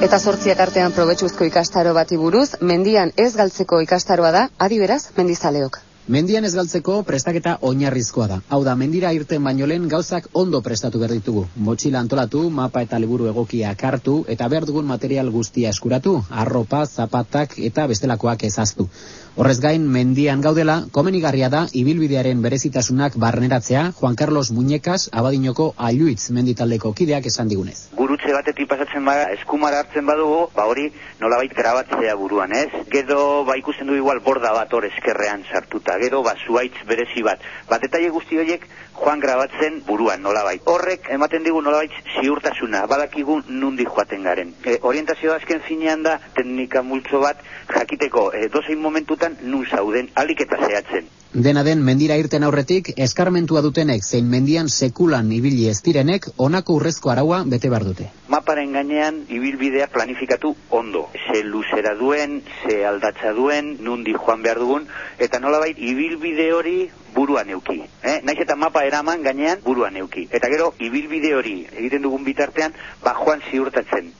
Eta sortziak artean probetxuzko ikastaro bati buruz, mendian ez galtzeko ikastaroa da, adiberaz, mendizaleok. Mendian ez galtzeko prestaketa oinarrizkoa da. Hau da, mendira irten baino lehen gauzak ondo prestatu behar ditugu. Motxila antolatu, mapa eta liburu egokia kartu eta behar dugun material guztia eskuratu, arropa, zapatak eta bestelakoak ezaztu. Horrez gain, mendian gaudela, komenigarria da, ibilbidearen berezitasunak barneratzea, Juan Carlos Muñekas, abadinoko aluitz menditaldeko kideak esan digunez. Gurutze batetik pasatzen bada, eskumara hartzen badugu, ba hori nolabait grabatzea buruan, ez? Gero, ba ikusten du igual borda bat hor eskerrean sartuta, gero, ba zuaitz berezi bat. Bat detaile guzti horiek, Juan grabatzen buruan, nolabait. Horrek, ematen digu nolabait ziurtasuna, badakigu nundi joaten garen. E, orientazioa azken finean da, teknika multzo bat, jakiteko, e, dozein momentutan, nun zauden, alik eta zehatzen. Dena den mendira irten aurretik, eskarmentua dutenek zein mendian sekulan ibili ez direnek, onako urrezko araua bete bar dute. Maparen gainean ibilbidea planifikatu ondo. Ze luzera duen, ze aldatza duen, nundi joan behar dugun, eta nolabait ibilbide hori buruan euki. Eh? Naiz eta mapa eraman gainean buruan euki. Eta gero, ibilbide hori egiten dugun bitartean, ba joan ziurtatzen.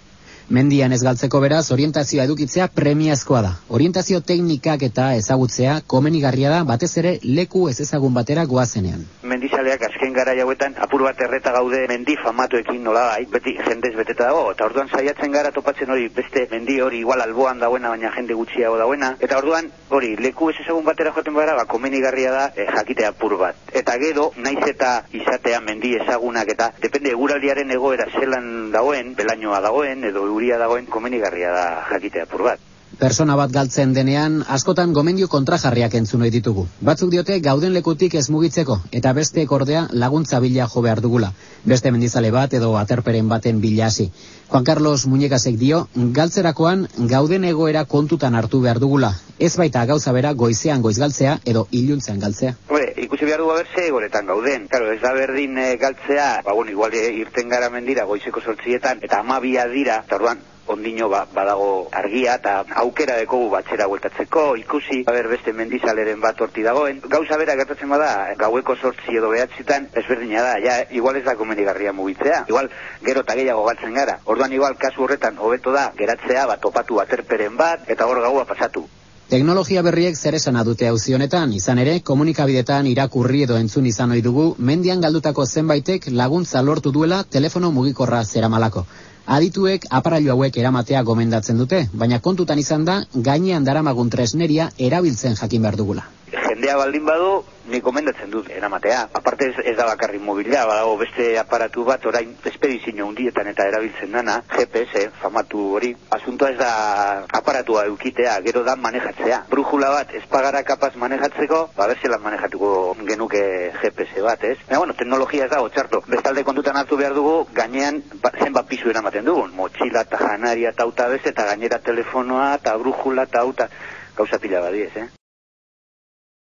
Mendian ez galtzeko beraz, orientazioa edukitzea premiazkoa da. Orientazio teknikak eta ezagutzea komenigarria da batez ere leku ez ezagun batera goazenean. Mendizaleak azken gara jauetan apur bat erreta gaude mendi famatuekin nola bai, beti jendez beteta dago, eta orduan saiatzen gara topatzen hori beste mendi hori igual alboan dagoena, baina jende gutxiago dagoena, eta orduan hori leku ez ezagun batera joaten gara, ba, komenigarria da e, jakitea apur bat. Eta gero, naiz eta izatea mendi ezagunak eta depende eguraldiaren egoera zelan dagoen, belainoa dagoen, edo euria dagoen komenigarria da jakitea pur bat. Persona bat galtzen denean, askotan gomendio kontrajarriak entzun ohi ditugu. Batzuk diote gauden lekutik ez mugitzeko, eta beste ekordea laguntza bila jo behar dugula. Beste mendizale bat edo aterperen baten bila hasi. Juan Carlos Muñekasek dio, galtzerakoan gauden egoera kontutan hartu behar dugula. Ez baita gauza bera goizean goiz galtzea edo iluntzean galtzea. Ikusi behar dugu berze egoretan gauden. Claro, ez da berdin e, galtzea, ba, bueno, igual e, irten gara mendira goizeko sortzietan, eta amabia dira, eta orduan, ondino ba, badago argia eta aukera dekogu batxera gueltatzeko, ikusi, haber beste mendizaleren bat horti dagoen. Gauza bera gertatzen bada, gaueko sortzi edo behatzitan, ezberdina da, ja, igual ez da komenigarria mugitzea. Igual, gero eta gehiago galtzen gara. Orduan igual, kasu horretan, hobeto da, geratzea, bat topatu aterperen bat, eta hor gaua pasatu. Teknologia berriek zer esana dute auzi honetan, izan ere, komunikabidetan irakurri edo entzun izan ohi dugu, mendian galdutako zenbaitek laguntza lortu duela telefono mugikorra zeramalako. Adituek aparailu hauek eramatea gomendatzen dute, baina kontutan izan da gainean daramagun tresneria erabiltzen jakin behar dugula. Jendea baldin badu, ni komendatzen dut eramatea. Aparte ez, ez da bakarri mobila, badago beste aparatu bat orain espedizio hundietan eta erabiltzen dana, GPS, famatu hori. Asuntoa ez da aparatua eukitea, gero da manejatzea. Brujula bat ez pagara kapaz manejatzeko, ba berzela manejatuko genuke GPS bat, ez? Baina, bueno, teknologia ez da, txarto. Bestalde kontutan hartu behar dugu, gainean ba, zenbat pisu eramaten dugun. Motxila eta janaria eta auta bez, eta gainera telefonoa eta brujula eta auta gauza pila badiez, eh?